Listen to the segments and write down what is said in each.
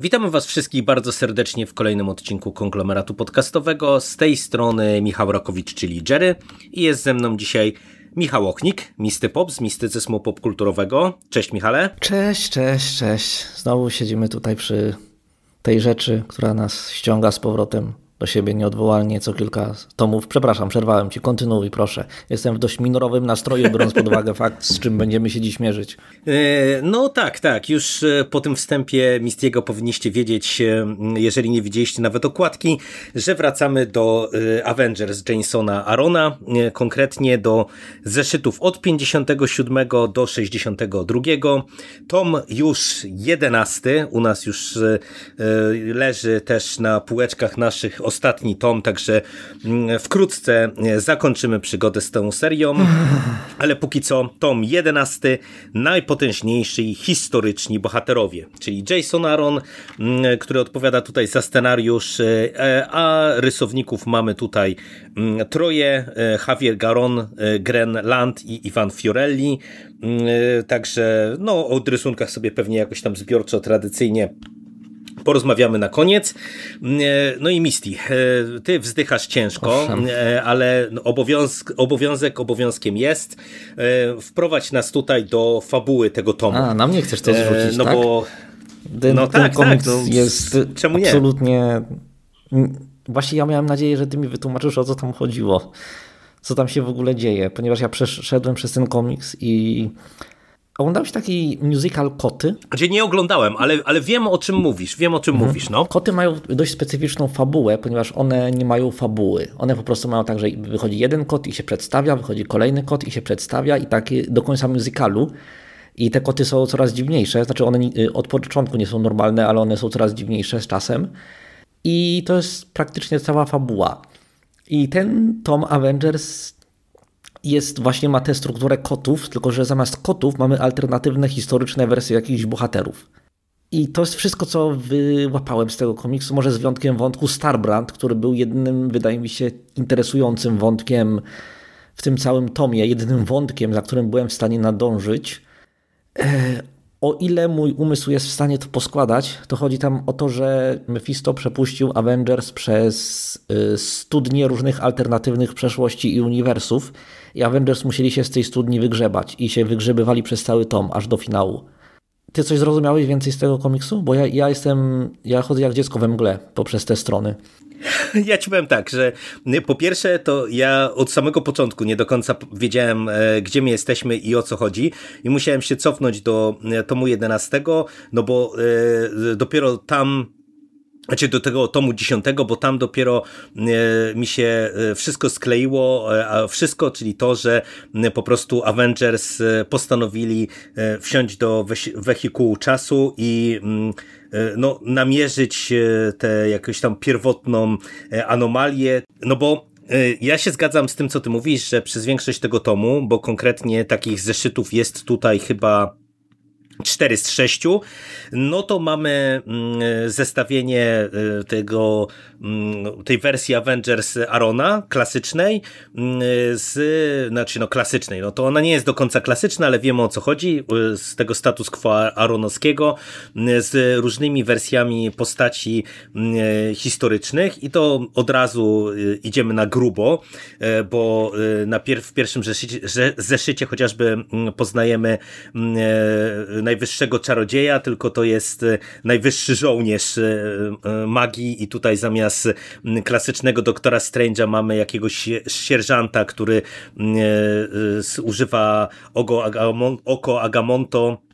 Witamy Was wszystkich bardzo serdecznie w kolejnym odcinku konglomeratu podcastowego. Z tej strony Michał Rakowicz, czyli Jerry, i jest ze mną dzisiaj Michał Ochnik, Misty Pop z mistycyzmu popkulturowego. Cześć Michale. Cześć, cześć, cześć. Znowu siedzimy tutaj przy tej rzeczy, która nas ściąga z powrotem do siebie nieodwołalnie co kilka tomów. Przepraszam, przerwałem ci, kontynuuj proszę. Jestem w dość minorowym nastroju, biorąc pod uwagę fakt, z czym będziemy się dziś mierzyć. E, no tak, tak. Już e, po tym wstępie Mistiego powinniście wiedzieć, e, jeżeli nie widzieliście nawet okładki, że wracamy do Avengers Jamesona Arona, konkretnie do zeszytów od 57 do 62. Tom już 11, u nas już leży też na półeczkach naszych ostatni tom, także mm, wkrótce e, zakończymy przygodę z tą serią, ale póki co tom 11, najpotężniejsi historyczni bohaterowie, czyli Jason Aaron, mm, który odpowiada tutaj za scenariusz, e, e, a rysowników mamy tutaj mm, troje, Javier Garon, Gren Land i Ivan Fiorelli, także no o rysunkach sobie pewnie jakoś tam zbiorczo, tradycyjnie porozmawiamy na koniec. E, no i Misty, e, ty wzdychasz ciężko, Owszem. E, ale obowiązek, obowiązek obowiązkiem jest. Wprowadź nas tutaj do fabuły tego tomu. A, na mnie chcesz to zrzucić, No tak? bo... Ten, no ten tak, komiks tak, no, jest czemu nie? absolutnie... Właśnie ja miałem nadzieję, że ty mi wytłumaczysz, o co tam chodziło. Co tam się w ogóle dzieje, ponieważ ja przeszedłem przez ten komiks i Oglądałeś taki musical Koty? Gdzie nie oglądałem, ale, ale wiem o czym mówisz, wiem o czym mhm. mówisz. No. Koty mają dość specyficzną fabułę, ponieważ one nie mają fabuły. One po prostu mają tak, że wychodzi jeden kot i się przedstawia, wychodzi kolejny kot i się przedstawia i tak do końca musicalu. I te koty są coraz dziwniejsze, znaczy one y, od początku nie są normalne, ale one są coraz dziwniejsze z czasem. I to jest praktycznie cała fabuła. I ten Tom Avengers jest właśnie ma tę strukturę kotów, tylko że zamiast kotów mamy alternatywne historyczne wersje jakichś bohaterów. I to jest wszystko, co wyłapałem z tego komiksu, może z wyjątkiem wątku Starbrand, który był jednym, wydaje mi się, interesującym wątkiem w tym całym tomie, jedynym wątkiem, za którym byłem w stanie nadążyć. E, o ile mój umysł jest w stanie to poskładać, to chodzi tam o to, że Mephisto przepuścił Avengers przez y, studnie różnych alternatywnych przeszłości i uniwersów i Avengers musieli się z tej studni wygrzebać i się wygrzebywali przez cały tom, aż do finału. Ty coś zrozumiałeś więcej z tego komiksu? Bo ja, ja jestem, ja chodzę jak dziecko we mgle poprzez te strony. Ja ci powiem tak, że po pierwsze to ja od samego początku nie do końca wiedziałem, e, gdzie my jesteśmy i o co chodzi i musiałem się cofnąć do e, tomu 11, no bo e, dopiero tam znaczy do tego tomu dziesiątego, bo tam dopiero e, mi się e, wszystko skleiło, e, a wszystko, czyli to, że po prostu Avengers postanowili wsiąść do wehikułu czasu i no, namierzyć tę jakąś tam pierwotną anomalię, no bo ja się zgadzam z tym, co ty mówisz, że przez większość tego tomu, bo konkretnie takich zeszytów jest tutaj chyba 4 z 6, no to mamy mm, zestawienie y, tego, mm, tej wersji Avengers Arona klasycznej mm, z, znaczy no klasycznej, no to ona nie jest do końca klasyczna, ale wiemy o co chodzi, y, z tego status quo aronowskiego, z różnymi wersjami postaci historycznych i to od razu y, idziemy na grubo, bo na pier w pierwszym zeszycie, zeszycie chociażby poznajemy najwyższego czarodzieja, tylko to jest e, najwyższy żołnierz e, e, magii. I tutaj zamiast klasycznego doktora Strange'a mamy jakiegoś sierżanta, który używa oko Agamonto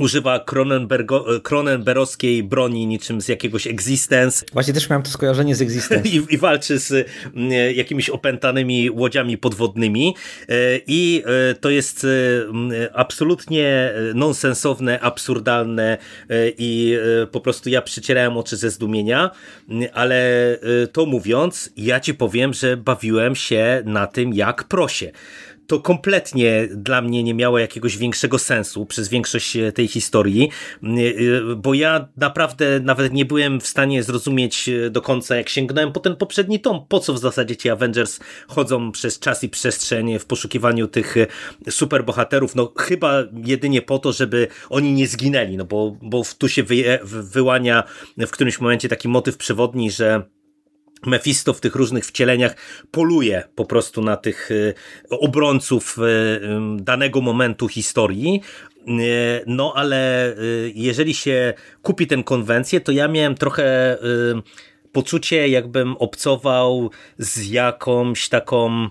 używa Cronenbergo, Cronenberowskiej broni niczym z jakiegoś Existence. Właśnie też miałem to skojarzenie z Existence. I, I, walczy z mm, jakimiś opętanymi łodziami podwodnymi e, i e, to jest e, absolutnie nonsensowne, absurdalne i po prostu ja przycierałem oczy ze zdumienia, ale to mówiąc, ja ci powiem, że bawiłem się na tym jak prosie. To kompletnie dla mnie nie miało jakiegoś większego sensu przez większość e, tej historii, e, bo ja naprawdę nawet nie byłem w stanie zrozumieć do końca, jak sięgnąłem po ten poprzedni tom, po co w zasadzie ci Avengers chodzą przez czas i przestrzeń w poszukiwaniu tych superbohaterów, no chyba jedynie po to, żeby oni nie zginęli, no bo, bo tu się wy, wyłania w którymś momencie taki motyw przewodni, że Mephisto w tych różnych wcieleniach poluje po prostu na tych y, obrońców y, danego momentu historii. Y, no ale jeżeli się kupi tę konwencję, to ja miałem trochę poczucie, jakbym obcował z jakąś taką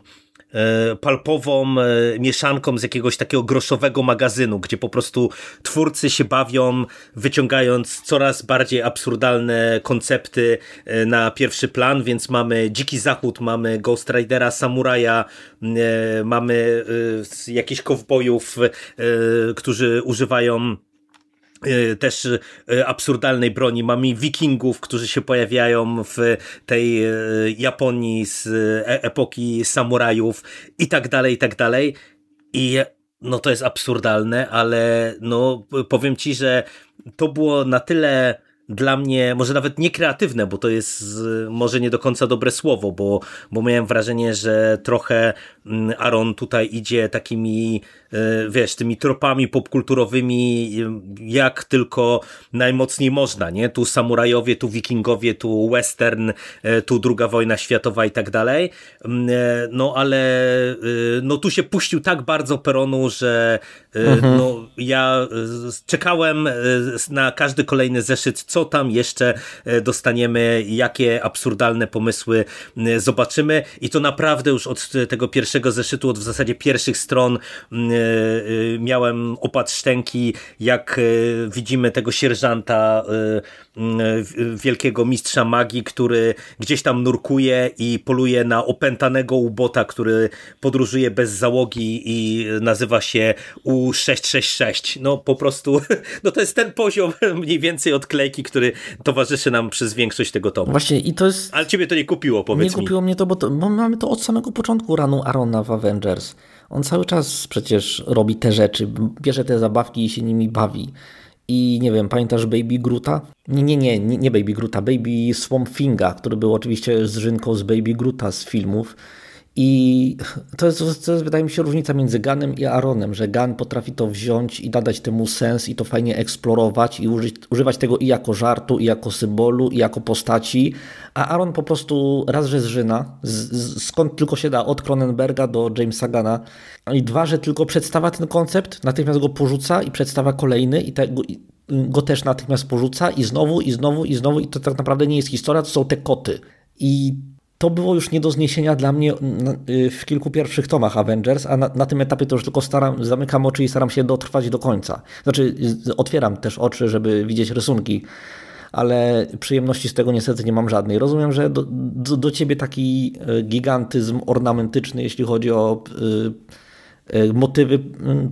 palpową e, mieszanką z jakiegoś takiego groszowego magazynu, gdzie po prostu twórcy się bawią, wyciągając coraz bardziej absurdalne koncepty e, na pierwszy plan, więc mamy Dziki Zachód, mamy Ghost Ridera, Samuraja, mamy jakichś kowbojów, którzy używają E, też e, absurdalnej broni. Mamy wikingów, którzy się pojawiają w tej e, Japonii z epoki samurajów i tak dalej, i tak dalej. I no to jest absurdalne, ale no powiem ci, że to było na tyle dla mnie może nawet nie kreatywne, bo to jest może nie do końca dobre słowo, bo, bo miałem wrażenie, że trochę Aaron tutaj idzie takimi E, wiesz, tymi tropami popkulturowymi jak tylko najmocniej można, nie? Tu samurajowie, tu wikingowie, tu western, e, tu druga wojna światowa i tak dalej. Mm, e, no ale no tu się puścił tak bardzo peronu, że mhm. no ja czekałem na każdy kolejny zeszyt, co tam jeszcze dostaniemy, jakie absurdalne pomysły zobaczymy i to naprawdę już od tego pierwszego zeszytu, od w zasadzie pierwszych stron Y, miałem opad szczęki, jak y, widzimy tego sierżanta y, wielkiego mistrza magii, który gdzieś tam nurkuje i poluje na opętanego ubota, który podróżuje bez załogi i nazywa się U666. No po prostu, no to jest ten poziom mniej więcej odklejki, który towarzyszy nam przez większość tego tomu. Właśnie i to jest... Ale ciebie to nie kupiło, powiedz Nie mi. kupiło mnie to bo, to, bo mamy to od samego początku ranu Arona w Avengers. On cały czas przecież robi te rzeczy, bierze te zabawki i się nimi bawi. I nie wiem, pamiętasz Baby Gruta? Nie, nie, nie, nie Baby Gruta, Baby Swamp Thinga, który był oczywiście zżynką z Baby Gruta z filmów. I to jest, to jest, wydaje mi się, różnica między Ganem i Aaronem, że Gan potrafi to wziąć i nadać temu sens i to fajnie eksplorować i użyć, używać tego i jako żartu, i jako symbolu, i jako postaci, a Aaron po prostu raz, że zżyna, z, z, skąd tylko się da, od Cronenberga do Jamesa Gana, i dwa, że tylko przedstawia ten koncept, natychmiast go porzuca i przedstawia kolejny i, te, i go też natychmiast porzuca i znowu, i znowu, i znowu. I to tak naprawdę nie jest historia, to są te koty. I to było już nie do zniesienia dla mnie y, w kilku pierwszych tomach Avengers, a na, na, tym etapie to już tylko staram, zamykam oczy i staram się dotrwać do końca. Znaczy, otwieram też oczy, żeby widzieć rysunki, ale przyjemności z tego niestety nie mam żadnej. Rozumiem, że do, do, do ciebie taki y, gigantyzm ornamentyczny, jeśli chodzi o y, y, motywy, y,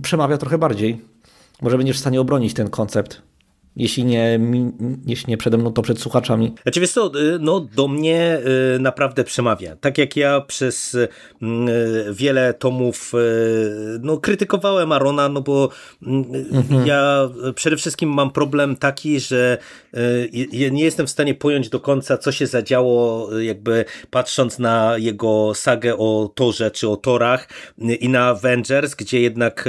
przemawia trochę bardziej. Może będziesz w stanie obronić ten koncept. Jeśli nie, jeśli nie przede mną, to przed słuchaczami. Znaczy wiesz co, y, no do mnie y, naprawdę przemawia. Tak jak ja przez y, wiele tomów no, krytykowałem Arona, no bo mhm. ja przede wszystkim mam problem taki, że nie jestem w stanie pojąć do końca, co się zadziało, jakby patrząc na jego sagę o Torze czy o Torach i na Avengers, gdzie jednak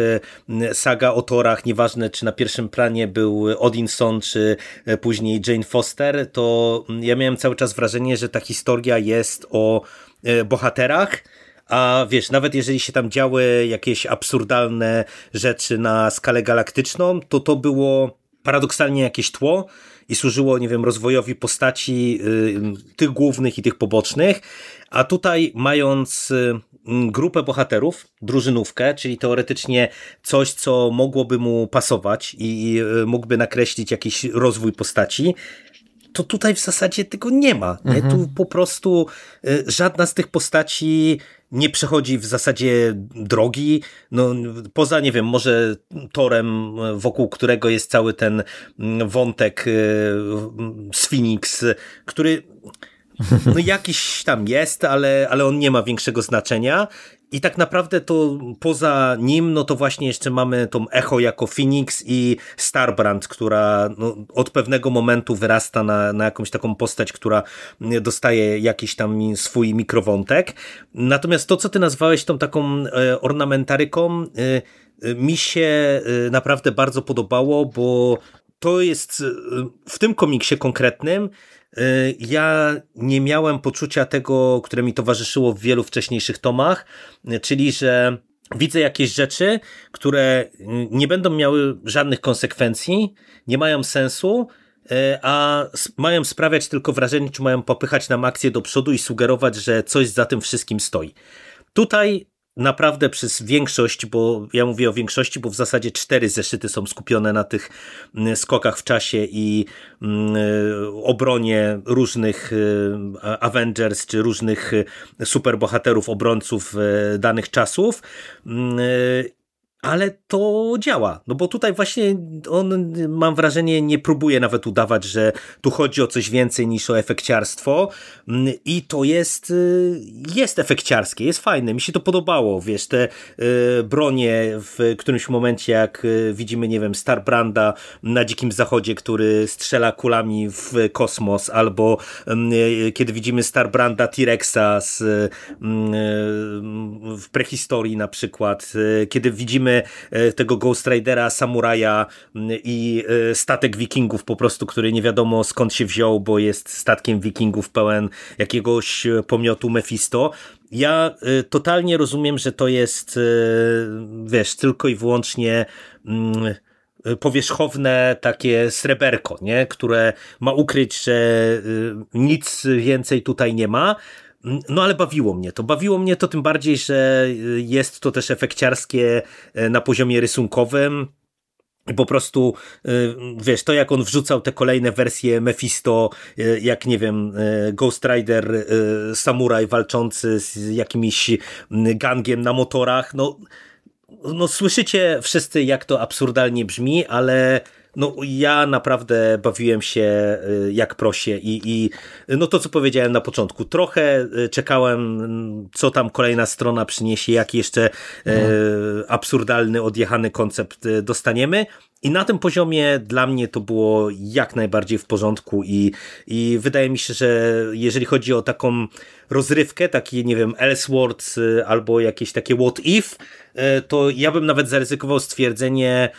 saga o Torach, nieważne czy na pierwszym planie był Odinson czy później Jane Foster, to ja miałem cały czas wrażenie, że ta historia jest o bohaterach, a wiesz, nawet jeżeli się tam działy jakieś absurdalne rzeczy na skalę galaktyczną, to to było paradoksalnie jakieś tło i służyło, nie wiem, rozwojowi postaci y, tych głównych i tych pobocznych, a tutaj mając y, grupę bohaterów, drużynówkę, czyli teoretycznie coś, co mogłoby mu pasować i y, mógłby nakreślić jakiś rozwój postaci, to tutaj w zasadzie tego nie ma. Nie? Mhm. Tu po prostu żadna z tych postaci nie przechodzi w zasadzie drogi, no poza, nie wiem, może torem, wokół którego jest cały ten wątek z Phoenix, który no jakiś tam jest, ale, ale on nie ma większego znaczenia. I tak naprawdę to poza nim, no to właśnie jeszcze mamy tą Echo jako Phoenix i Starbrand, która no, od pewnego momentu wyrasta na, na jakąś taką postać, która dostaje jakiś tam swój mikrowątek. Natomiast to, co ty nazwałeś tą taką e, ornamentaryką, e, e, mi się naprawdę bardzo podobało, bo to jest w tym komiksie konkretnym ja nie miałem poczucia tego, które mi towarzyszyło w wielu wcześniejszych tomach, y, czyli że widzę jakieś rzeczy, które nie będą miały żadnych konsekwencji, nie mają sensu, y, a mają sprawiać tylko wrażenie, czy mają popychać nam akcję do przodu i sugerować, że coś za tym wszystkim stoi. Tutaj naprawdę przez większość, bo ja mówię o większości, bo w zasadzie cztery zeszyty są skupione na tych mm, skokach w czasie i mm, obronie różnych y, Avengers czy różnych y, superbohaterów, obrońców y, danych czasów. Mm, ale to działa, no bo tutaj właśnie on, mam wrażenie, nie próbuje nawet udawać, że tu chodzi o coś więcej niż o efekciarstwo. Mm, i to jest, y, jest efekciarskie, jest fajne, mi się to podobało, wiesz, te y, bronie w którymś momencie, jak y, widzimy, nie wiem, Starbranda na Dzikim Zachodzie, który strzela kulami w kosmos, albo mm, kiedy widzimy Starbranda T-Rexa mm, w prehistorii na przykład, kiedy widzimy widzimy e, tego Ghost Ridera, samuraja i e, statek wikingów po prostu, który nie wiadomo skąd się wziął, bo jest statkiem wikingów pełen jakiegoś pomiotu Mephisto. Ja e, totalnie rozumiem, że to jest, wiesz, tylko i wyłącznie powierzchowne takie sreberko, nie? które ma ukryć, że nic więcej tutaj nie ma, no ale bawiło mnie to. Bawiło mnie to tym bardziej, że y, jest to też efekciarskie e, na poziomie rysunkowym. I po prostu, y, wiesz, to jak on wrzucał te kolejne wersje Mephisto, y, jak nie wiem, Ghost Rider, samuraj walczący z jakimś gangiem na motorach, no, no słyszycie wszyscy jak to absurdalnie brzmi, ale no ja naprawdę bawiłem się y, jak prosie i, i no to co powiedziałem na początku, trochę y, czekałem co tam kolejna strona przyniesie, jaki jeszcze no. absurdalny, odjechany koncept y, dostaniemy i na tym poziomie dla mnie to było jak najbardziej w porządku i, i wydaje mi się, że jeżeli chodzi o taką rozrywkę, taki nie wiem Elseworlds albo jakieś takie what if, E, to ja bym nawet zaryzykował stwierdzenie,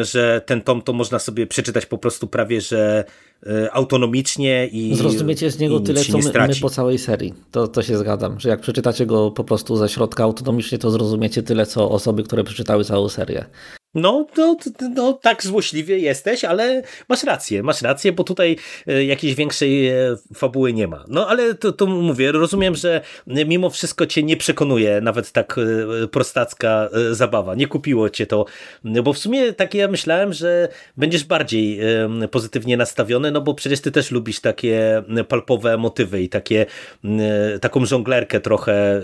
że ten tom to można sobie przeczytać po prostu prawie, że e, autonomicznie i Zrozumiecie z niego tyle, co my, my, po całej serii. To, to się zgadzam, że jak przeczytacie go po prostu ze środka autonomicznie, to zrozumiecie tyle, co osoby, które przeczytały całą serię. No, no, no, tak złośliwie jesteś, ale masz rację, masz rację, bo tutaj e, jakiejś większej e, fabuły nie ma. No, ale to, to mówię, rozumiem, że mimo wszystko cię nie przekonuje nawet tak e, prostacka zabawa. Nie kupiło cię to, bo w sumie tak ja myślałem, że będziesz bardziej pozytywnie nastawiony, no bo przecież ty też lubisz takie palpowe motywy i takie, taką żonglerkę trochę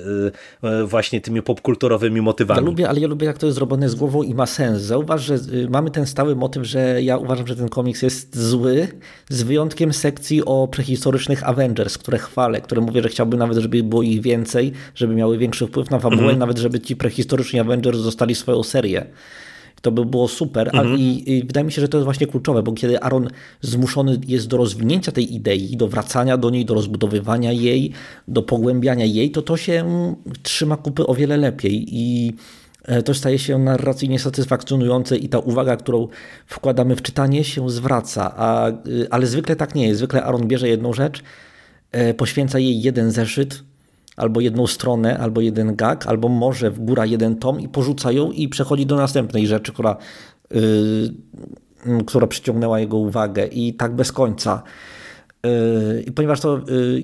właśnie tymi popkulturowymi motywami. Ja lubię, ale ja lubię jak to jest zrobione z głową i ma sens Zauważ, że y, mamy ten stały motyw, że ja uważam, że ten komiks jest zły, z wyjątkiem sekcji o prehistorycznych Avengers, które chwalę, które mówię, że chciałbym nawet, żeby było ich więcej, żeby miały większy wpływ na fabułę, mhm. nawet żeby ci prehistoryczni Avengers dostali swoją serię. To by było super. Mhm. I, I, wydaje mi się, że to jest właśnie kluczowe, bo kiedy Aaron zmuszony jest do rozwinięcia tej idei, do wracania do niej, do rozbudowywania jej, do pogłębiania jej, to to się trzyma kupy o wiele lepiej. I to staje się narracyjnie satysfakcjonujące i ta uwaga, którą wkładamy w czytanie się zwraca, a, y, ale zwykle tak nie jest. Zwykle Aaron bierze jedną rzecz, e, poświęca jej jeden zeszyt, albo jedną stronę, albo jeden gag, albo może w góra jeden tom i porzuca ją i przechodzi do następnej rzeczy, która, yy, która przyciągnęła jego uwagę i tak bez końca. Yy, ponieważ to yy,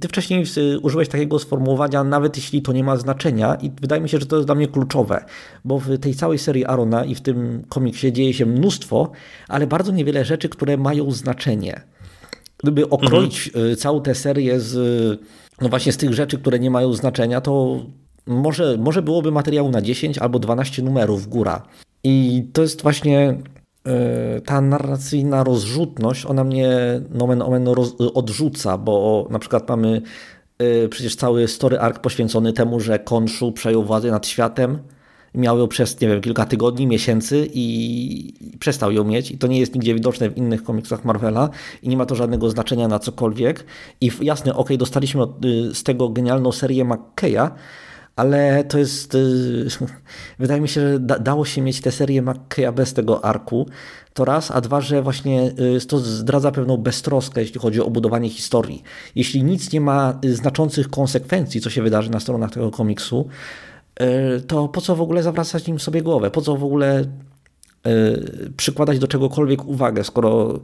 ty wcześniej użyłeś takiego sformułowania, nawet jeśli to nie ma znaczenia, i wydaje mi się, że to jest dla mnie kluczowe, bo w tej całej serii Arona i w tym komiksie dzieje się mnóstwo, ale bardzo niewiele rzeczy, które mają znaczenie. Gdyby okroić mhm. całą tę serię z, no właśnie z tych rzeczy, które nie mają znaczenia, to może, może byłoby materiału na 10 albo 12 numerów góra. I to jest właśnie ta narracyjna rozrzutność, ona mnie nomen omen roz, odrzuca, bo na przykład mamy przecież cały story arc poświęcony temu, że Konshu przejął władzę nad światem, miał ją przez, nie wiem, kilka tygodni, miesięcy i przestał ją mieć. I to nie jest nigdzie widoczne w innych komiksach Marvela i nie ma to żadnego znaczenia na cokolwiek. I jasne, ok, dostaliśmy y, z tego genialną serię McKeya, ale to jest, y, wydaje mi się, że dało się mieć tę serię McKeya bez tego arku, to raz, a dwa, że właśnie y, to zdradza pewną beztroskę, jeśli chodzi o budowanie historii. Jeśli nic nie ma znaczących konsekwencji, co się wydarzy na stronach tego komiksu, to po co w ogóle zawracać nim sobie głowę? Po co w ogóle przykładać do czegokolwiek uwagę, skoro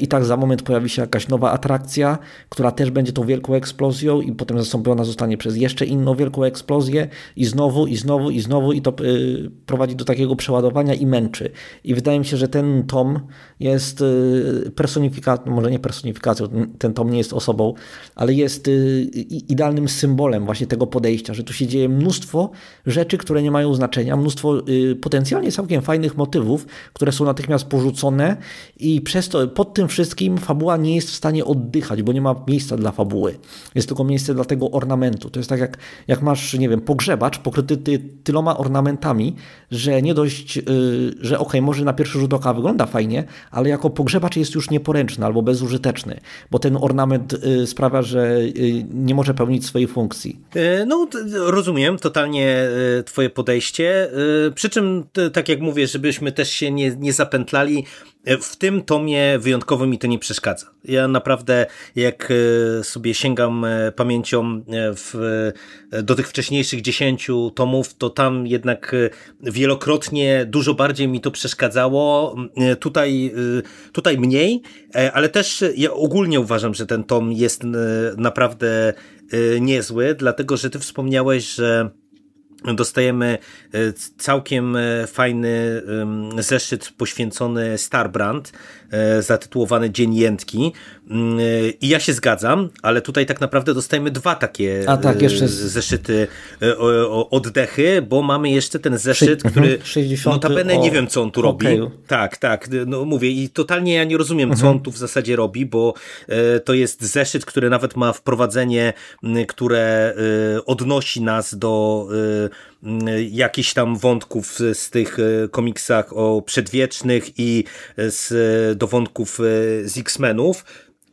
i tak za moment pojawi się jakaś nowa atrakcja, która też będzie tą wielką eksplozją i potem zastąpiona zostanie przez jeszcze inną wielką eksplozję i znowu, i znowu, i znowu i to y, prowadzi do takiego przeładowania i męczy. I wydaje mi się, że ten tom jest y, personifikacją, może nie personifikacją, ten tom nie jest osobą, ale jest idealnym symbolem właśnie tego podejścia, że tu się dzieje mnóstwo rzeczy, które nie mają znaczenia, mnóstwo potencjalnie całkiem fajnych motywów, które są natychmiast porzucone i przez to, pod tym wszystkim fabuła nie jest w stanie oddychać, bo nie ma miejsca dla fabuły. Jest tylko miejsce dla tego ornamentu. To jest tak jak, jak masz, nie wiem, pogrzebacz pokryty ty, tyloma ornamentami, że nie dość, yy, że okej, okay, może na pierwszy rzut oka wygląda fajnie, ale jako pogrzebacz jest już nieporęczny albo bezużyteczny, bo ten ornament yy, sprawia, że yy, nie może pełnić swojej funkcji. E, no, rozumiem totalnie e, twoje podejście, e, przy czym, tak jak mówię, żebyśmy też się nie, nie zapętlali, w tym tomie wyjątkowo mi to nie przeszkadza. Ja naprawdę, jak e, sobie sięgam e, pamięcią w, do tych wcześniejszych dziesięciu tomów, to tam jednak wielokrotnie dużo bardziej mi to przeszkadzało. Tutaj, tutaj mniej, ale też ja ogólnie uważam, że ten tom jest naprawdę niezły, dlatego że ty wspomniałeś, że dostajemy e, całkiem e, fajny zeszyt poświęcony Starbrand, zatytułowany Dzień Jętki. Mm, I ja się zgadzam, ale tutaj tak naprawdę dostajemy dwa takie A tak, jeszcze zeszyty oddechy, bo mamy jeszcze ten zeszyt, który 60 notabene o... nie wiem, co on tu robi. Tak, tak, no mówię i totalnie ja nie rozumiem, co mhm. on tu w zasadzie robi, bo to jest zeszyt, który nawet ma wprowadzenie, które odnosi nas do jakichś tam wątków z tych e, komiksach o przedwiecznych i z, do wątków e, z X-Menów.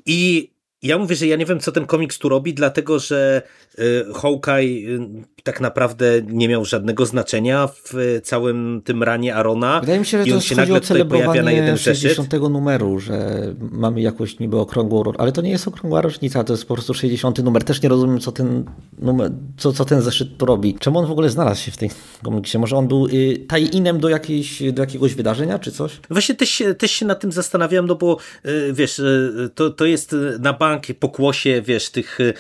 I ja mówię, że ja nie wiem, co ten komiks tu robi, dlatego że e, Hawkeye tak naprawdę nie miał żadnego znaczenia w całym tym ranie Arona. Wydaje mi się, że to się nagle tutaj pojawia na jeden 60 zeszyt. numeru, że mamy jakąś niby okrągłą, ale to nie jest okrągła rocznica, to jest po prostu 60 numer. Też nie rozumiem, co ten numer, co, co ten zeszyt tu robi. Czemu on w ogóle znalazł się w tej komiksie? Może on był y, taj-inem do, jakiejś, do jakiegoś wydarzenia, czy coś? Właśnie też się, też się nad tym zastanawiam, no bo y, wiesz, y, to, to jest na bank pokłosie, wiesz, tych, y,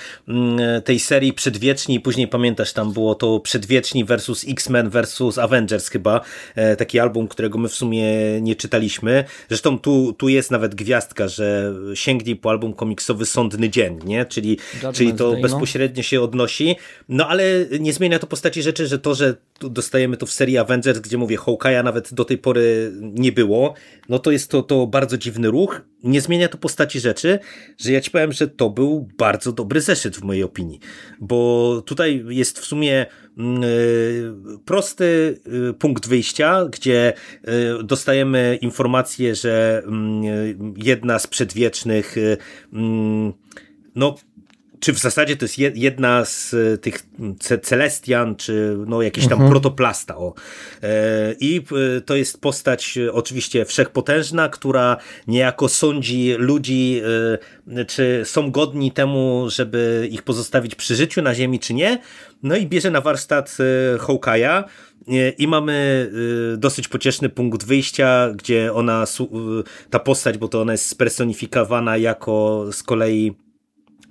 y, tej serii przedwieczni później pamiętasz tam było to Przedwieczni versus X-Men versus Avengers chyba, e, taki album, którego my w sumie nie czytaliśmy. Zresztą tu, tu jest nawet gwiazdka, że sięgnij po album komiksowy Sądny Dzień, nie? Czyli, czyli to Day, no. bezpośrednio no. się odnosi. No ale nie zmienia to postaci rzeczy, że to, że dostajemy to w serii Avengers, gdzie mówię, Hawkeye'a nawet do tej pory nie było, no to jest to, to bardzo dziwny ruch. Nie zmienia to postaci rzeczy, że ja ci powiem, że to był bardzo dobry zeszyt w mojej opinii, bo tutaj jest w sumie mm, y, prosty y, punkt wyjścia, gdzie y, dostajemy informację, że mm, jedna z przedwiecznych mm, no czy w zasadzie to jest jedna z e, tych Celestian, czy no jakiś tam mhm. protoplasta. O. E, I e, to jest postać oczywiście wszechpotężna, która niejako sądzi ludzi, czy są godni temu, żeby ich pozostawić przy życiu na ziemi, czy nie. No i bierze na warsztat Hawkeye'a, i mamy dosyć pocieszny punkt wyjścia, gdzie ona, ta postać, bo to ona jest spersonifikowana jako z kolei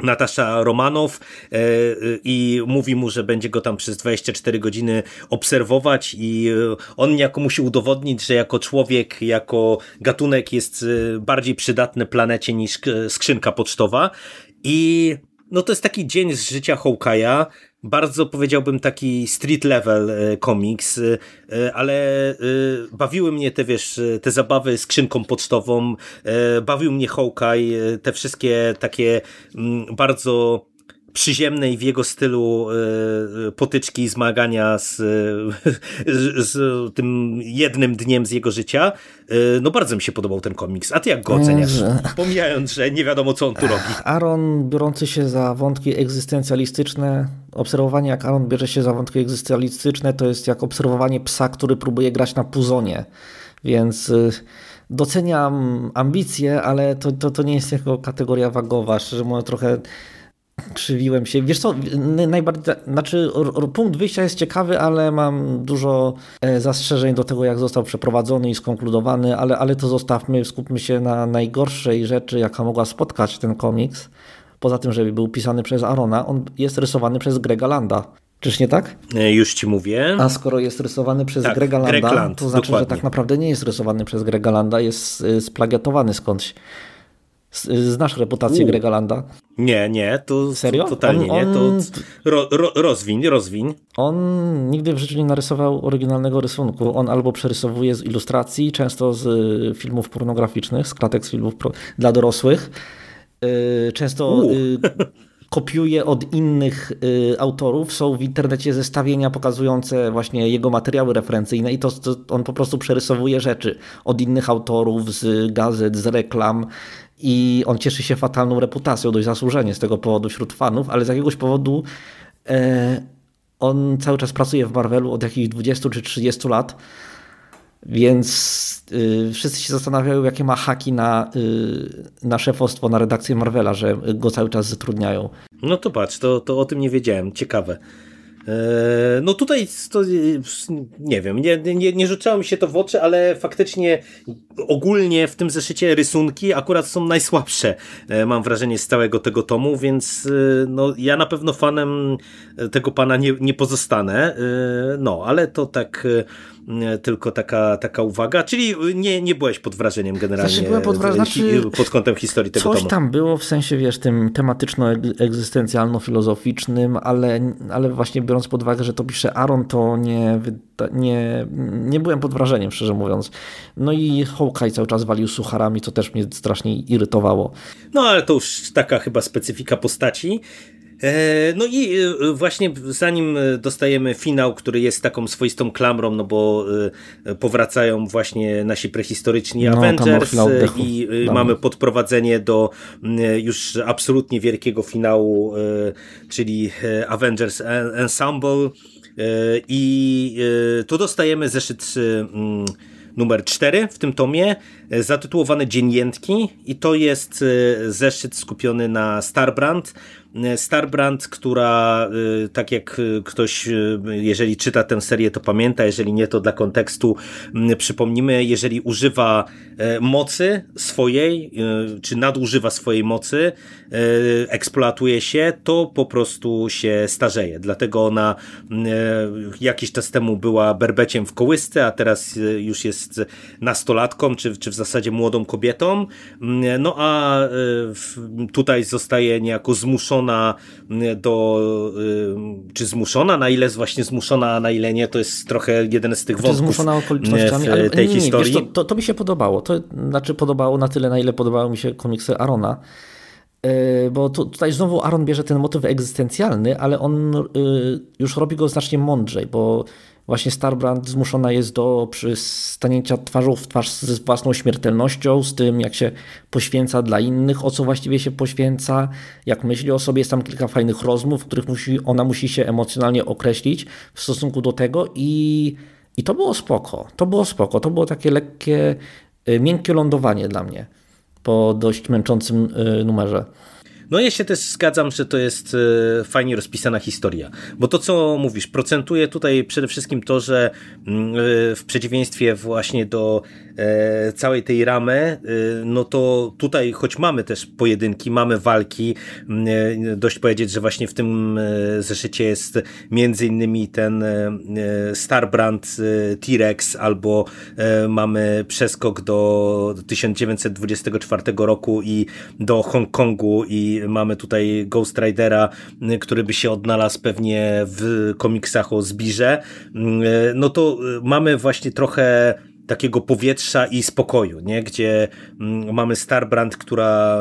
Natasza Romanow e, i mówi mu, że będzie go tam przez 24 godziny obserwować i e, on niejako musi udowodnić, że jako człowiek, jako gatunek jest e, bardziej przydatny planecie niż skrzynka pocztowa. I no to jest taki dzień z życia Hawkeye'a, bardzo powiedziałbym taki street level komiks, e, e, ale e, bawiły mnie te, wiesz, te zabawy skrzynką pocztową, bawił mnie Hawkeye, te wszystkie takie mm, bardzo przyziemnej w jego stylu e, potyczki i zmagania z, z, tym jednym dniem z jego życia. E, no bardzo mi się podobał ten komiks. A ty jak go oceniasz? Pomijając, że nie wiadomo co on tu robi. Aaron biorący się za wątki egzystencjalistyczne, obserwowanie jak Aaron bierze się za wątki egzystencjalistyczne to jest jak obserwowanie psa, który próbuje grać na puzonie. Więc doceniam ambicje, ale to, to, to nie jest jako kategoria wagowa. Szczerze mówiąc, trochę krzywiłem się. Wiesz co, najbardziej, znaczy punkt wyjścia jest ciekawy, ale mam dużo e, zastrzeżeń do tego, jak został przeprowadzony i skonkludowany, ale, ale to zostawmy, skupmy się na najgorszej rzeczy, jaka mogła spotkać ten komiks. Poza tym, że był pisany przez Arona, on jest rysowany przez Grega Landa. Czyż nie tak? E, już ci mówię. A skoro jest rysowany przez tak, Grega Landa, Greg Land, to znaczy, dokładnie. że tak naprawdę nie jest rysowany przez Grega Landa, jest e, splagiatowany skądś. Znasz reputację U. Grega Landa? Nie, nie, to Serio? totalnie on, on... nie. To ro, ro, rozwiń, rozwiń. On nigdy w życiu nie narysował oryginalnego rysunku. On albo przerysowuje z ilustracji, często z y, filmów pornograficznych, z klatek z filmów pro... dla dorosłych. Y, często y, kopiuje od innych autorów. Są w internecie zestawienia pokazujące właśnie jego materiały referencyjne i to, to on po prostu przerysowuje rzeczy od innych autorów, z gazet, z reklam i on cieszy się fatalną reputacją, dość zasłużenie z tego powodu wśród fanów, ale z jakiegoś powodu e, on cały czas pracuje w Marvelu od jakichś 20 czy 30 lat, więc y, wszyscy się zastanawiają, jakie ma haki na, y, na szefostwo, na redakcję Marvela, że go cały czas zatrudniają. No to patrz, to, to o tym nie wiedziałem, ciekawe. E, no tutaj to, nie wiem, nie, nie, nie rzucało mi się to w oczy, ale faktycznie ogólnie w tym zeszycie rysunki akurat są najsłabsze, e, mam wrażenie, z całego tego tomu, więc e, no, ja na pewno fanem tego pana nie, nie pozostanę, no ale to tak tylko taka, taka uwaga, czyli nie, nie byłeś pod wrażeniem generalnie znaczy, byłem pod, wrażeniem, znaczy, pod kątem historii tego coś tomu. tam było w sensie, wiesz, tym tematyczno-egzystencjalno-filozoficznym, ale, ale właśnie biorąc pod uwagę, że to pisze Aaron, to nie, nie, nie byłem pod wrażeniem, szczerze mówiąc. No i Hawkeye cały czas walił sucharami, co też mnie strasznie irytowało. No ale to już taka chyba specyfika postaci. E, no i e, właśnie zanim dostajemy finał, który jest taką swoistą klamrą, no bo e, powracają właśnie nasi prehistoryczni no, Avengers i mamy podprowadzenie do już absolutnie wielkiego finału, czyli Avengers Ensemble. I tu dostajemy zeszyt numer 4 w tym tomie, zatytułowany Dzieniętki i to jest zeszyt skupiony na Starbrand, Starbrand, która tak jak ktoś, jeżeli czyta tę serię, to pamięta, jeżeli nie, to dla kontekstu mm, przypomnimy, jeżeli używa e, mocy swojej, czy nadużywa swojej mocy, e, eksploatuje się, to po prostu się starzeje. Dlatego ona mm, e, jakiś czas temu była berbeciem w kołysce, a teraz już jest nastolatką, czy, czy w zasadzie młodą kobietą. Mm, no a tutaj zostaje niejako zmuszona mm, do, y, czy zmuszona, na ile jest właśnie zmuszona, a na ile nie, to jest trochę jeden z tych wątków zmuszona okolicznościami, ale tej nie, nie, historii. Wiesz, to, to, to, mi się podobało, to znaczy podobało na tyle, na ile podobały mi się komiksy Arona, y, bo tu, tutaj znowu Aaron bierze ten motyw egzystencjalny, ale on y, już robi go znacznie mądrzej, bo właśnie Starbrand zmuszona jest do przystanięcia twarzą w twarz z własną śmiertelnością, z tym jak się poświęca dla innych, o co właściwie się poświęca, jak myśli o sobie. Jest tam kilka fajnych rozmów, w których musi, ona musi się emocjonalnie określić w stosunku do tego i, i to było spoko. To było spoko. To było takie lekkie, y, miękkie lądowanie dla mnie po dość męczącym y, numerze. No ja się też zgadzam, że to jest e, fajnie rozpisana historia, bo to co mówisz, procentuje tutaj przede wszystkim to, że mm, e, w przeciwieństwie właśnie do e, całej tej ramy, no to tutaj choć mamy też pojedynki, mamy walki, mm, dość powiedzieć, że właśnie w tym zeszycie jest między innymi ten Starbrand T-Rex albo mamy przeskok do 1924 roku i do Hongkongu i mamy tutaj Ghost Ridera, który by się odnalazł pewnie w komiksach o Zbirze, no to mamy właśnie trochę takiego powietrza i spokoju, nie? gdzie mm, mamy Starbrand, która,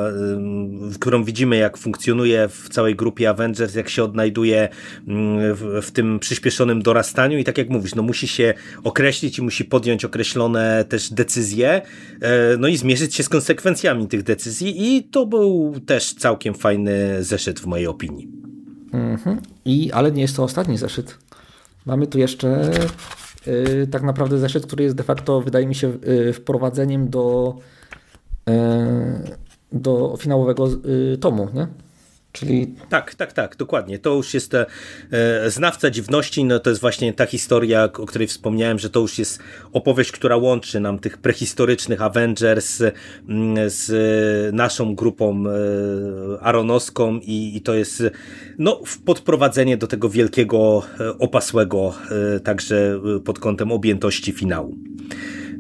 w którą widzimy jak funkcjonuje w całej grupie Avengers, jak się odnajduje mm, w, w, tym przyspieszonym dorastaniu i tak jak mówisz, no musi się określić i musi podjąć określone też decyzje, e, no i zmierzyć się z konsekwencjami tych decyzji i to był też całkiem fajny zeszyt w mojej opinii. Mhm. I, ale nie jest to ostatni zeszyt. Mamy tu jeszcze tak naprawdę zeszyt, który jest de facto, wydaje mi się, y, wprowadzeniem do, y, do finałowego tomu, nie? Czyli... Tak, tak, tak, dokładnie. To już jest e, Znawca Dziwności, no to jest właśnie ta historia, o której wspomniałem, że to już jest opowieść, która łączy nam tych prehistorycznych Avengers mm, z naszą grupą e, aronowską i, i to jest no, podprowadzenie do tego wielkiego, e, opasłego, e, także e, pod kątem objętości finału.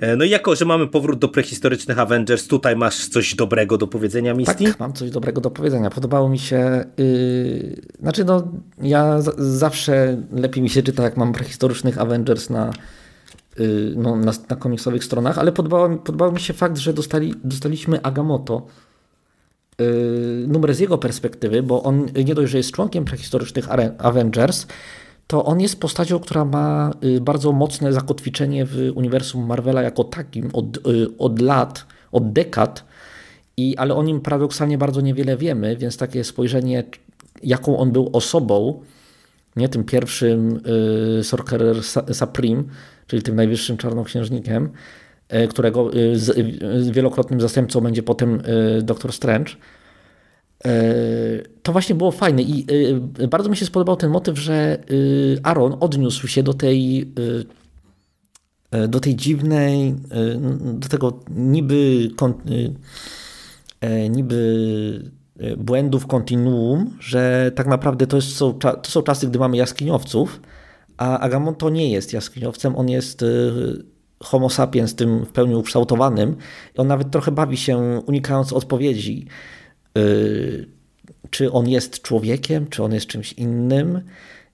E, no i jako, że mamy powrót do prehistorycznych Avengers, tutaj masz coś dobrego do powiedzenia, Misty? Tak, mam coś dobrego do powiedzenia. Podobało mi się, yy, znaczy no, ja zawsze lepiej mi się czyta, jak mam prehistorycznych Avengers na, yy, no, na, na komiksowych stronach, ale podobał mi się fakt, że dostali, dostaliśmy Agamotto, yy, numer z jego perspektywy, bo on nie dość, że jest członkiem prehistorycznych Avengers, to on jest postacią, która ma y, bardzo mocne zakotwiczenie w uniwersum Marvela jako takim od, y, od lat, od dekad, i, ale o nim paradoksalnie bardzo niewiele wiemy, więc takie spojrzenie, jaką on był osobą, nie tym pierwszym y, Sorcerer Supreme, czyli tym najwyższym czarnoksiężnikiem, y, którego y, z, y, wielokrotnym zastępcą będzie potem Doktor Strange, to właśnie było fajne i e, bardzo mi się spodobał ten motyw, że e, Aaron odniósł się do tej do tej dziwnej, do tego niby niby błędów kontinuum, że tak naprawdę to, jest, to są czasy, gdy mamy jaskiniowców, a Agamotto nie jest jaskiniowcem, on jest homo sapiens tym w pełni ukształtowanym i on nawet trochę bawi się unikając odpowiedzi czy on jest człowiekiem, czy on jest czymś innym.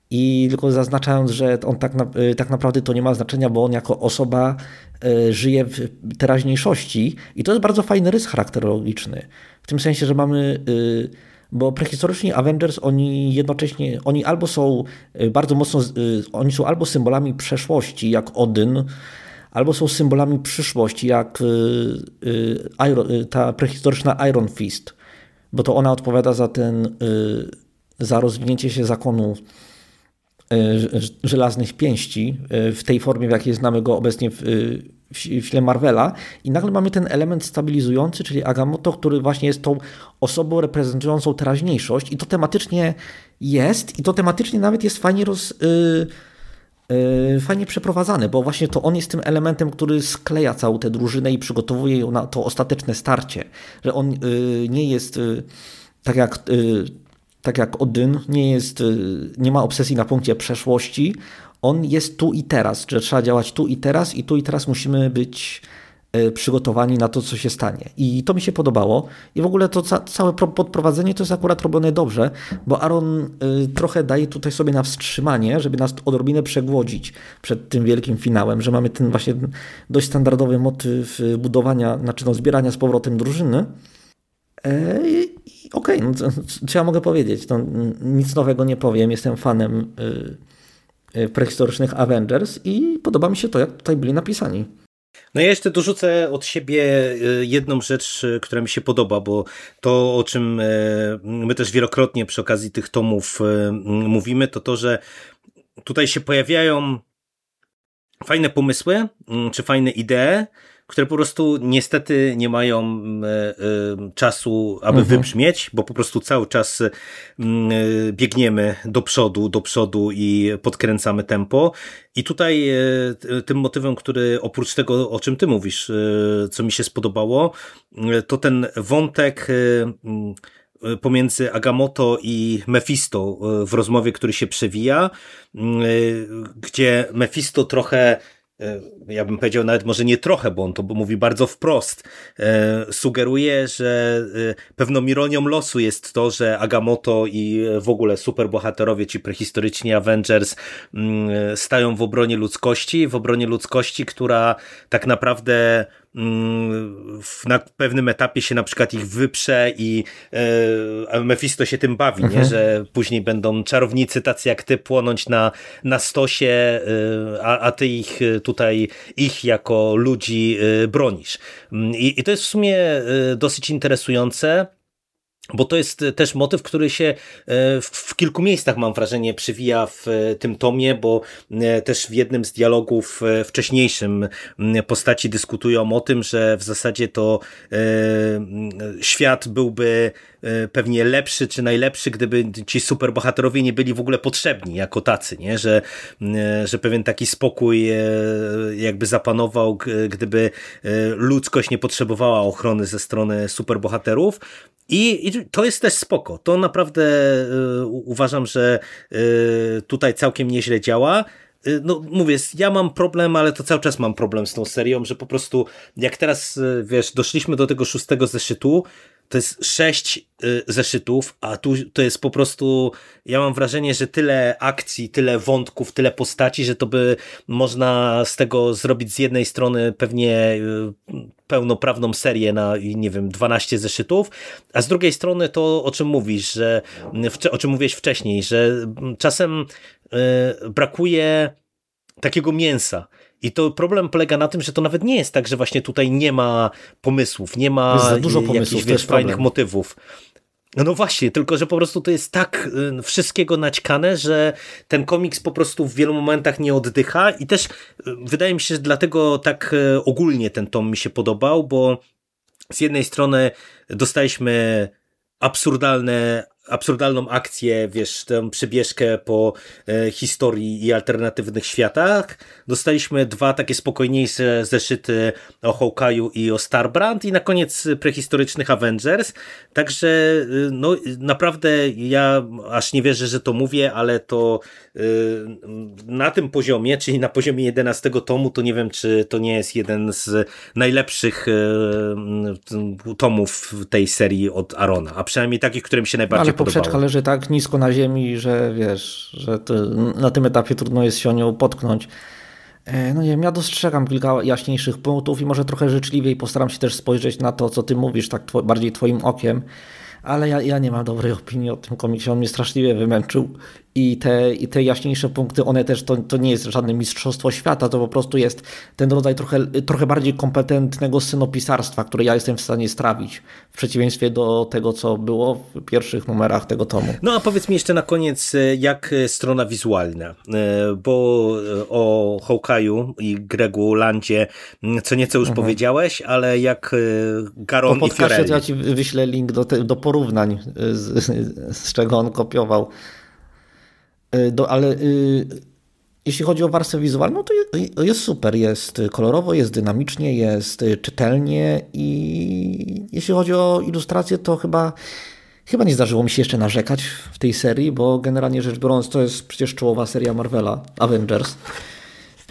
I tylko zaznaczając, że on tak, na, y, tak naprawdę to nie ma znaczenia, bo on jako osoba y, żyje w teraźniejszości. I to jest bardzo fajny rys charakterologiczny. W tym sensie, że mamy. Bo prehistoryczni Avengers, oni jednocześnie, oni albo są bardzo mocno, oni są albo symbolami przeszłości, jak Odyn, albo są symbolami przyszłości, jak ta prehistoryczna Iron Fist bo to ona odpowiada za ten, y, za rozwinięcie się zakonu y, żelaznych pięści y, w tej formie, w jakiej znamy go obecnie w, w filmie Marvela. I nagle mamy ten element stabilizujący, czyli Agamotto, który właśnie jest tą osobą reprezentującą teraźniejszość. I to tematycznie jest i to tematycznie nawet jest fajnie roz, fajnie przeprowadzany, bo właśnie to on jest tym elementem, który skleja całą tę drużynę i przygotowuje ją na to ostateczne starcie, że on yy, nie jest yy, tak jak tak jak Odyn, nie, jest, nie ma obsesji na punkcie przeszłości, on jest tu i teraz, że trzeba działać tu i teraz i tu i teraz musimy być przygotowani na to, co się stanie. I to mi się podobało. I w ogóle to ca całe podprowadzenie to jest akurat robione dobrze, bo Aaron y, trochę daje tutaj sobie na wstrzymanie, żeby nas odrobinę przegłodzić przed tym wielkim finałem, że mamy ten właśnie dość standardowy motyw budowania, znaczy no, zbierania z powrotem drużyny. E, Okej, okay, no, co, ja mogę powiedzieć? No, nic nowego nie powiem. Jestem fanem y, y, prehistorycznych Avengers i podoba mi się to, jak tutaj byli napisani. No ja jeszcze dorzucę od siebie e, jedną rzecz, e, która mi się podoba, bo to, o czym e, my też wielokrotnie przy okazji tych tomów mówimy, to to, że tutaj się pojawiają fajne pomysły, czy fajne idee, które po prostu niestety nie mają e, e, czasu, aby mhm. wybrzmieć, bo po prostu cały czas mm, e, biegniemy do przodu, do przodu i podkręcamy tempo. I tutaj tym motywem, który oprócz tego, o czym ty mówisz, co mi się spodobało, to ten wątek pomiędzy Agamotto i Mephisto w rozmowie, który się przewija, gdzie Mephisto trochę ja bym powiedział nawet może nie trochę, bo on to mówi bardzo wprost, sugeruje, że pewną ironią losu jest to, że Agamotto i w ogóle superbohaterowie, ci prehistoryczni Avengers mm, stają w obronie ludzkości, w obronie ludzkości, która tak naprawdę na pewnym etapie się na przykład ich wyprze i e, Mephisto się tym bawi, mhm. nie? że później będą czarownicy tacy jak ty płonąć na, na stosie, e, a, a ty ich tutaj, ich jako ludzi e, bronisz. Mm, I, I to jest w sumie dosyć interesujące bo to jest e, też motyw, który się e, w kilku miejscach, mam wrażenie, przywija w e, tym tomie, bo też w jednym z dialogów wcześniejszym postaci dyskutują o tym, że w zasadzie to świat byłby pewnie lepszy czy najlepszy, gdyby ci superbohaterowie nie byli w ogóle potrzebni jako tacy, nie? Że, że pewien taki spokój jakby zapanował, gdyby ludzkość nie potrzebowała ochrony ze strony superbohaterów i, I, to jest też spoko. To naprawdę uważam, że tutaj całkiem nieźle działa. No mówię, ja mam problem, ale to cały czas mam problem z tą serią, że po prostu jak teraz, wiesz, doszliśmy do tego szóstego zeszytu, to jest sześć y, zeszytów, a tu to jest po prostu, ja mam wrażenie, że tyle akcji, tyle wątków, tyle postaci, że to by można z tego zrobić z jednej strony pewnie y, pełnoprawną serię na, nie wiem, 12 zeszytów, a z drugiej strony to, o czym mówisz, że o czym mówiłeś wcześniej, że czasem y, brakuje takiego mięsa, i to problem polega na tym, że to nawet nie jest tak, że właśnie tutaj nie ma pomysłów, nie ma jest za dużo pomysłów, jakichś fajnych motywów. No, no właśnie, tylko że po prostu to jest tak y, wszystkiego naćkane, że ten komiks po prostu w wielu momentach nie oddycha i też y, wydaje mi się, że dlatego tak y, ogólnie ten tom mi się podobał, bo z jednej strony dostaliśmy absurdalne absurdalną akcję, wiesz, tę przebieżkę po e, historii i alternatywnych światach. Dostaliśmy dwa takie spokojniejsze zeszyty o Hawkeye'u i o Starbrand i na koniec prehistorycznych Avengers. Także e, no naprawdę ja aż nie wierzę, że to mówię, ale to e, na tym poziomie, czyli na poziomie 11 tomu, to nie wiem, czy to nie jest jeden z najlepszych e, tomów tej serii od Arona, a przynajmniej takich, którym się najbardziej ale poprzeczka leży tak nisko na ziemi, że wiesz, że na tym etapie trudno jest się o nią potknąć. E, no nie wiem, ja dostrzegam kilka jaśniejszych punktów i może trochę życzliwiej postaram się też spojrzeć na to, co ty mówisz, tak two, bardziej twoim okiem ale ja, ja nie mam dobrej opinii o tym komiksie, on mnie straszliwie wymęczył i te, i te jaśniejsze punkty, one też, to, to nie jest żadne mistrzostwo świata, to po prostu jest ten rodzaj trochę, trochę bardziej kompetentnego synopisarstwa, które ja jestem w stanie strawić, w przeciwieństwie do tego, co było w pierwszych numerach tego tomu. No a powiedz mi jeszcze na koniec, jak strona wizualna, e, bo o Hawkeye'u i Gregu Landzie co nieco już mhm. powiedziałeś, ale jak e, Garon po i Fiorelli. ja ci wyślę link do, te, do porównań, z, z czego on kopiował E, do, ale y, jeśli chodzi o warstwę wizualną, to jest, jest super. Jest kolorowo, jest dynamicznie, jest czytelnie i jeśli chodzi o ilustrację, to chyba Chyba nie zdarzyło mi się jeszcze narzekać w tej serii, bo generalnie rzecz biorąc to jest przecież czołowa seria Marvela, Avengers.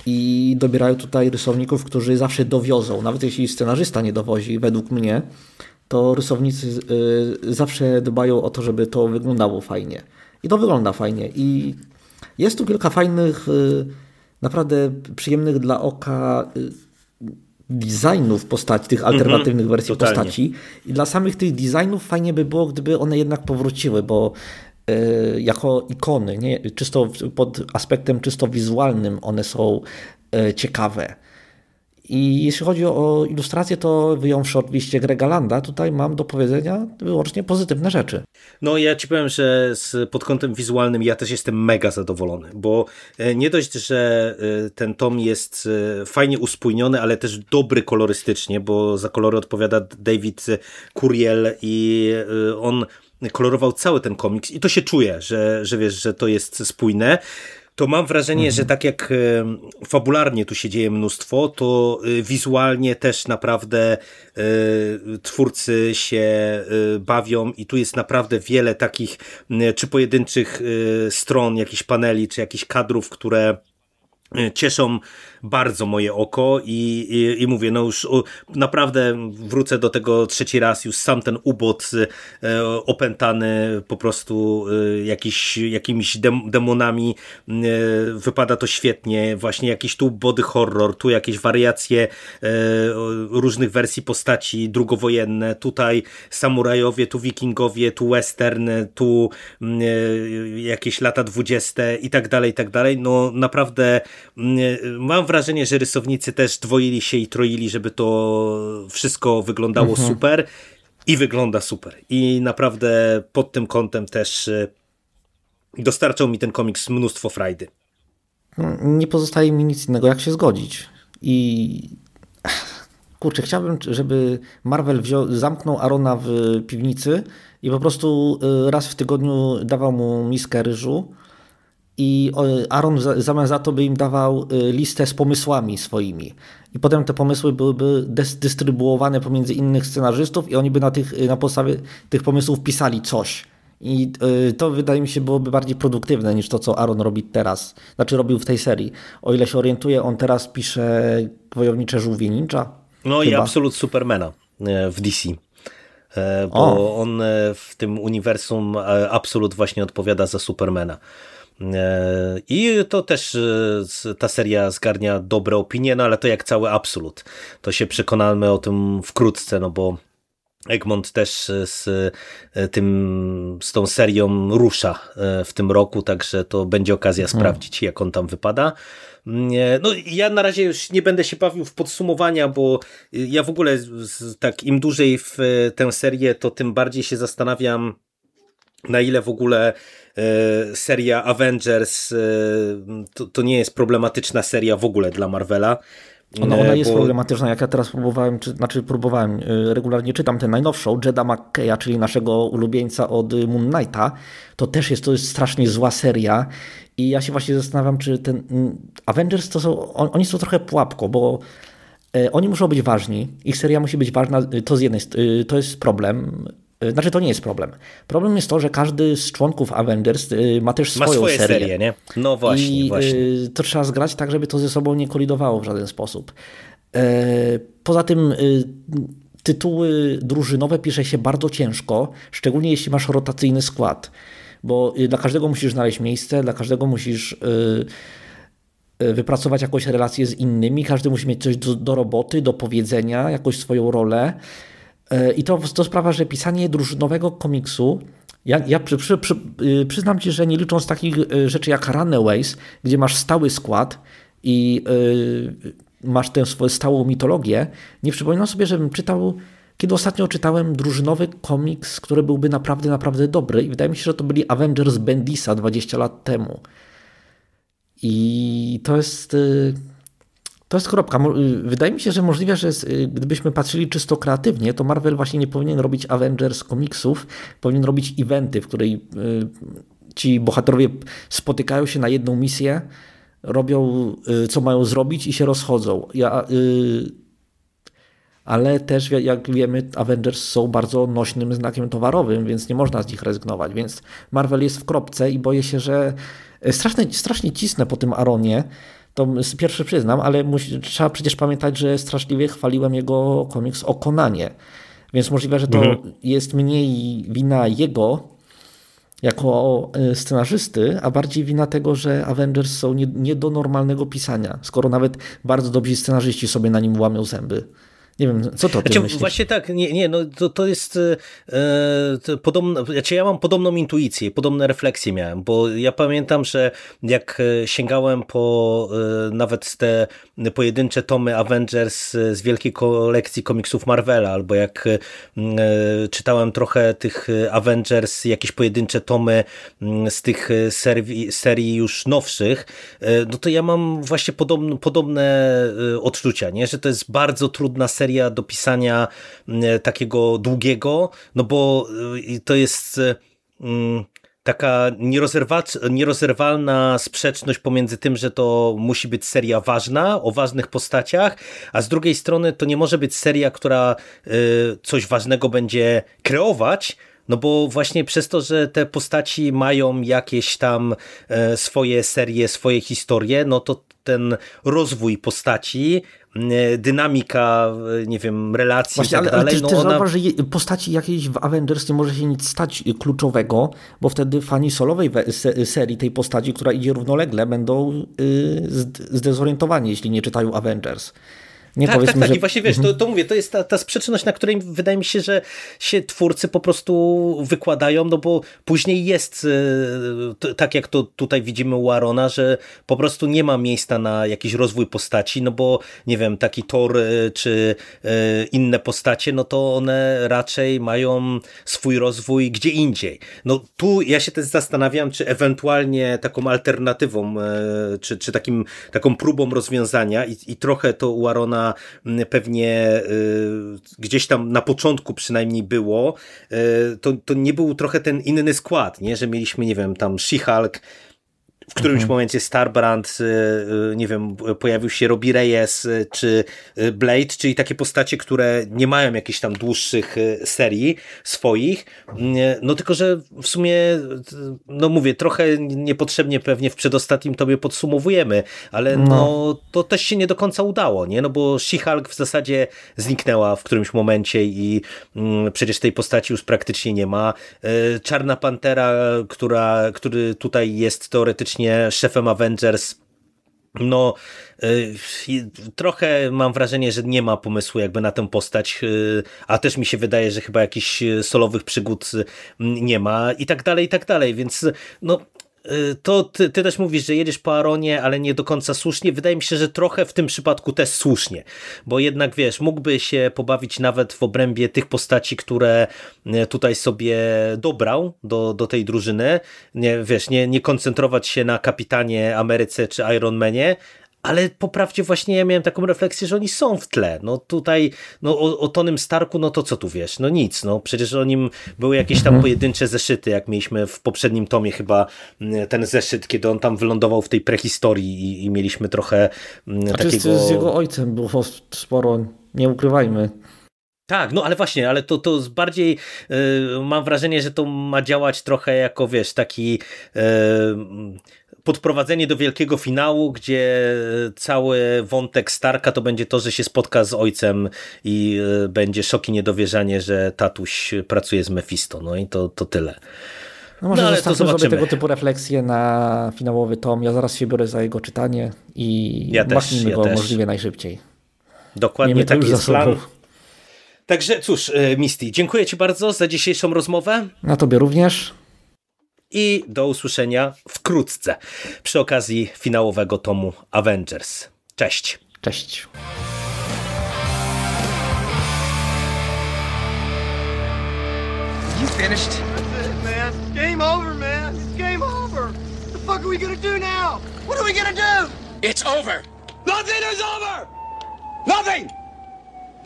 I dobierają tutaj rysowników, którzy zawsze dowiozą. Nawet jeśli scenarzysta nie dowozi, według mnie, to rysownicy y, zawsze dbają o to, żeby to wyglądało fajnie. I to wygląda fajnie. I jest tu kilka fajnych, y, naprawdę przyjemnych dla oka y, designów postaci, tych mhm, alternatywnych mm -hmm, wersji totalnie. postaci. I dla samych tych designów fajnie by było, gdyby one jednak powróciły, bo y, jako ikony, nie, czysto pod aspektem czysto wizualnym one są ciekawe. I jeśli chodzi o ilustrację, to wyjąwszy oczywiście Grega Landa, tutaj mam do powiedzenia wyłącznie pozytywne rzeczy. No ja ci powiem, że z, pod kątem wizualnym ja też jestem mega zadowolony, bo e, nie dość, że e, ten tom jest e, fajnie uspójniony, ale też dobry kolorystycznie, bo za kolory odpowiada David Curiel i on kolorował cały ten komiks. I to się czuje, że, że wiesz, że to jest spójne to mam wrażenie, mhm. że tak jak e, fabularnie tu się dzieje mnóstwo, to e, wizualnie też naprawdę e, twórcy się bawią i tu jest naprawdę wiele takich czy pojedynczych stron, jakichś paneli, czy jakichś kadrów, które cieszą bardzo moje oko i, i, i, mówię, no już naprawdę wrócę do tego trzeci raz, już sam ten ubot e, opętany po prostu e, jakiś, jakimiś dem, demonami e, wypada to świetnie, właśnie jakiś tu body horror, tu jakieś wariacje różnych wersji postaci drugowojenne, tutaj samurajowie, tu wikingowie, tu western, tu mm, jakieś lata dwudzieste i tak dalej, i tak dalej, no naprawdę mm, mam wrażenie, że rysownicy też dwoili się i troili, żeby to wszystko wyglądało mhm. super i wygląda super. I naprawdę pod tym kątem też e, dostarczał mi ten komiks mnóstwo frajdy. No, nie pozostaje mi nic innego, jak się zgodzić. I kurczę, chciałbym, żeby Marvel wziął, zamknął Arona w piwnicy i po prostu e, raz w tygodniu dawał mu miskę ryżu i Aaron zamiast za to by im dawał y, listę z pomysłami swoimi. I potem te pomysły byłyby dystrybuowane pomiędzy innych scenarzystów i oni by na, tych, y, na podstawie tych pomysłów pisali coś. I y, to wydaje mi się byłoby bardziej produktywne niż to, co Aaron robi teraz. Znaczy robił w tej serii. O ile się orientuję, on teraz pisze Wojownicze Żółwie Ninja. No chyba. i Absolut Supermana e, w DC e, bo o. on e, w tym uniwersum Absolut właśnie odpowiada za Supermana. E, I to też e, ta seria zgarnia dobre opinie, no ale to jak cały absolut. To się przekonamy o tym wkrótce, no bo Egmont też z e, tym, z tą serią rusza w tym roku, także to będzie okazja hmm. sprawdzić, jak on tam wypada. No ja na razie już nie będę się bawił w podsumowania, bo ja w ogóle tak im dłużej w tę serię, to tym bardziej się zastanawiam, na ile w ogóle E, seria Avengers e, to, to nie jest problematyczna seria w ogóle dla Marvela. Ona, ona e, jest bo... problematyczna, jak ja teraz próbowałem, czy, znaczy próbowałem, regularnie czytam tę najnowszą, Jeda McKeya, czyli naszego ulubieńca od Moon Knighta, to też jest, to jest strasznie zła seria. I ja się właśnie zastanawiam, czy ten mm, Avengers to są, on, oni są trochę pułapką, bo oni muszą być ważni, ich seria musi być ważna, to z jednej to jest problem, Y, znaczy, to nie jest problem. Problem jest to, że każdy z członków Avengers y, ma też swoją ma swoje serię. Serie, nie? No właśnie, I właśnie. to trzeba zgrać tak, żeby to ze sobą nie kolidowało w żaden sposób. E, poza tym y, tytuły drużynowe pisze się bardzo ciężko, szczególnie jeśli masz rotacyjny skład, bo dla każdego musisz znaleźć miejsce, dla każdego musisz wypracować jakąś relację z innymi, każdy musi mieć coś do, do roboty, do powiedzenia, jakąś swoją rolę. E, I to, to sprawia, że pisanie drużynowego komiksu ja, ja przy, przy, przy, y, przyznam ci, że nie licząc takich y, rzeczy jak Runaways, gdzie masz stały skład i yy, masz tę swoją stałą mitologię, nie przypominam sobie, żebym czytał, kiedy ostatnio czytałem drużynowy komiks, który byłby naprawdę, naprawdę dobry i wydaje mi się, że to byli Avengers Bendisa 20 lat temu. I to jest... Yy, to jest kropka. Y, wydaje mi się, że możliwe, że y, gdybyśmy patrzyli czysto kreatywnie, to Marvel właśnie nie powinien robić Avengers komiksów, powinien robić eventy, w której y, ci bohaterowie spotykają się na jedną misję, robią co mają zrobić i się rozchodzą. Ja, ale też, jak wiemy, Avengers są bardzo nośnym znakiem towarowym, więc nie można z nich rezygnować. Więc Marvel jest w kropce i boję się, że strasznie, strasznie cisnę po tym Aronie, to pierwszy przyznam, ale musi, trzeba przecież pamiętać, że straszliwie chwaliłem jego komiks o Konanie. Więc możliwe, że to mhm. jest mniej wina jego jako e, scenarzysty, a bardziej wina tego, że Avengers są nie, nie do normalnego pisania, skoro nawet bardzo dobrzy scenarzyści sobie na nim łamią zęby. Nie wiem, co to ty znaczy, myślisz? Właśnie tak, nie, nie no to, to jest e, to podobno, znaczy ja mam podobną intuicję, podobne refleksje miałem, bo ja pamiętam, że jak e, sięgałem po e, nawet te pojedyncze tomy Avengers e, z wielkiej kolekcji komiksów Marvela, albo jak e, czytałem trochę tych Avengers, jakieś pojedyncze tomy z tych serii, serii już nowszych, no to ja mam właśnie podobne, podobne odczucia, nie? że to jest bardzo trudna seria do pisania mm, takiego długiego, no bo to jest mm, taka nierozerwalna sprzeczność pomiędzy tym, że to musi być seria ważna, o ważnych postaciach, a z drugiej strony to nie może być seria, która y, coś ważnego będzie kreować, no bo właśnie przez to, że te postaci mają jakieś tam e, swoje serie, swoje historie, no to ten rozwój postaci, dynamika, nie wiem, relacji Właśnie, i tak ale, dalej. Ale no też ona... zauważ, że postaci jakiejś w Avengers nie może się nic stać kluczowego, bo wtedy fani solowej serii tej postaci, która idzie równolegle, będą zdezorientowani, jeśli nie czytają Avengers. Nie tak, tak, tak. Że... I właśnie wiesz, to, mhm. to mówię, to jest ta, ta sprzeczność, na której wydaje mi się, że się twórcy po prostu wykładają, no bo później jest e, tak jak to tutaj widzimy u Arona, że po prostu nie ma miejsca na jakiś rozwój postaci, no bo nie wiem, taki Thor e, czy e, inne postacie, no to one raczej mają swój rozwój gdzie indziej. No tu ja się też zastanawiam, czy ewentualnie taką alternatywą, czy, czy takim, taką próbą rozwiązania i, i trochę to u Arona pewnie y, gdzieś tam na początku przynajmniej było, y, to, to nie był trochę ten inny skład, nie? że mieliśmy, nie wiem, tam She-Hulk, w którymś mhm. momencie Starbrand, y, y, nie wiem, pojawił się Robbie Reyes y, czy Blade, czyli takie postacie, które nie mają jakichś tam dłuższych serii swoich, no tylko, że w sumie, no mówię, trochę niepotrzebnie pewnie w przedostatnim tobie podsumowujemy, ale no, no to też się nie do końca udało, nie? No bo She-Hulk w zasadzie zniknęła w którymś momencie i mm, przecież tej postaci już praktycznie nie ma. Czarna Pantera, która, który tutaj jest teoretycznie faktycznie szefem Avengers. No, y, trochę mam wrażenie, że nie ma pomysłu jakby na tę postać, y, a też mi się wydaje, że chyba jakichś solowych przygód y, nie ma i tak dalej, i tak dalej, więc no Y, to ty, ty, też mówisz, że jedziesz po Aronie, ale nie do końca słusznie. Wydaje mi się, że trochę w tym przypadku też słusznie, bo jednak wiesz, mógłby się pobawić nawet w obrębie tych postaci, które y, tutaj sobie dobrał do, do tej drużyny. Nie, wiesz, nie, nie koncentrować się na kapitanie Ameryce czy Ironmanie, ale poprawcie właśnie ja miałem taką refleksję, że oni są w tle. No tutaj no, o, o Tonym Starku, no to co tu wiesz? No nic, no przecież o nim były jakieś tam mhm. pojedyncze zeszyty, jak mieliśmy w poprzednim tomie chyba mm, ten zeszyt, kiedy on tam wylądował w tej prehistorii i, i mieliśmy trochę mm, A takiego... z jego ojcem było sporo, nie ukrywajmy. Tak, no ale właśnie, ale to, to bardziej yy, mam wrażenie, że to ma działać trochę jako, wiesz, taki yy, podprowadzenie do wielkiego finału, gdzie cały wątek Starka to będzie to, że się spotka z ojcem i e, będzie szok i niedowierzanie, że tatuś pracuje z Mephisto. No i to, to tyle. No może no, ale to zobaczymy. sobie tego typu refleksje na finałowy tom. Ja zaraz się biorę za jego czytanie i ja machnijmy ja go też. możliwie najszybciej. Dokładnie Miejmy tak jest plan. Także cóż, e, Misty, dziękuję Ci bardzo za dzisiejszą rozmowę. Na Tobie również i do usłyszenia wkrótce przy okazji finałowego tomu Avengers. Cześć. Cześć. You finished? That's it, man. game over, man. It's game over. What the fuck are we gonna do now? What are we gonna do? It's over. Nothing is over. Nothing.